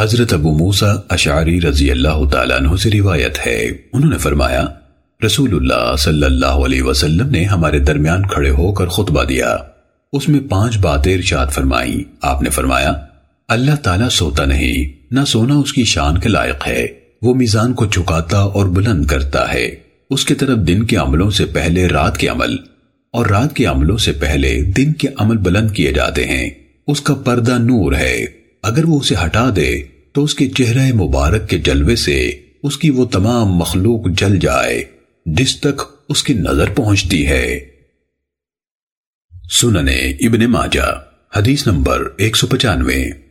حضرت ابو موسیٰ اشعری رضی اللہ تعالیٰ عنہ سے روایت ہے۔ انہوں نے فرمایا، رسول اللہ صلی اللہ علیہ وسلم نے ہمارے درمیان کھڑے ہو کر خطبہ دیا۔ اس میں پانچ باتیں ارشاد فرمائی آپ نے فرمایا، اللہ تعالیٰ سوتا نہیں، نہ سونا اس کی شان کے لائق ہے۔ وہ میزان کو چکاتا اور بلند کرتا ہے۔ اس کے طرف دن کے عملوں سے پہلے رات کے عمل۔ اور رات کے عملوں سے پہلے دن کے عمل بلند کیے جاتے ہیں۔ اس کا پردہ نور ہے۔ اگر وہ اسے ہٹا دے، تو اس کے چہرہ مبارک کے جلوے سے اس کی وہ تمام مخلوق جل جائے، جس تک اس کی نظر پہنچتی ہے۔ سننے ابن ماجہ، حدیث نمبر ایک سو پچانوے۔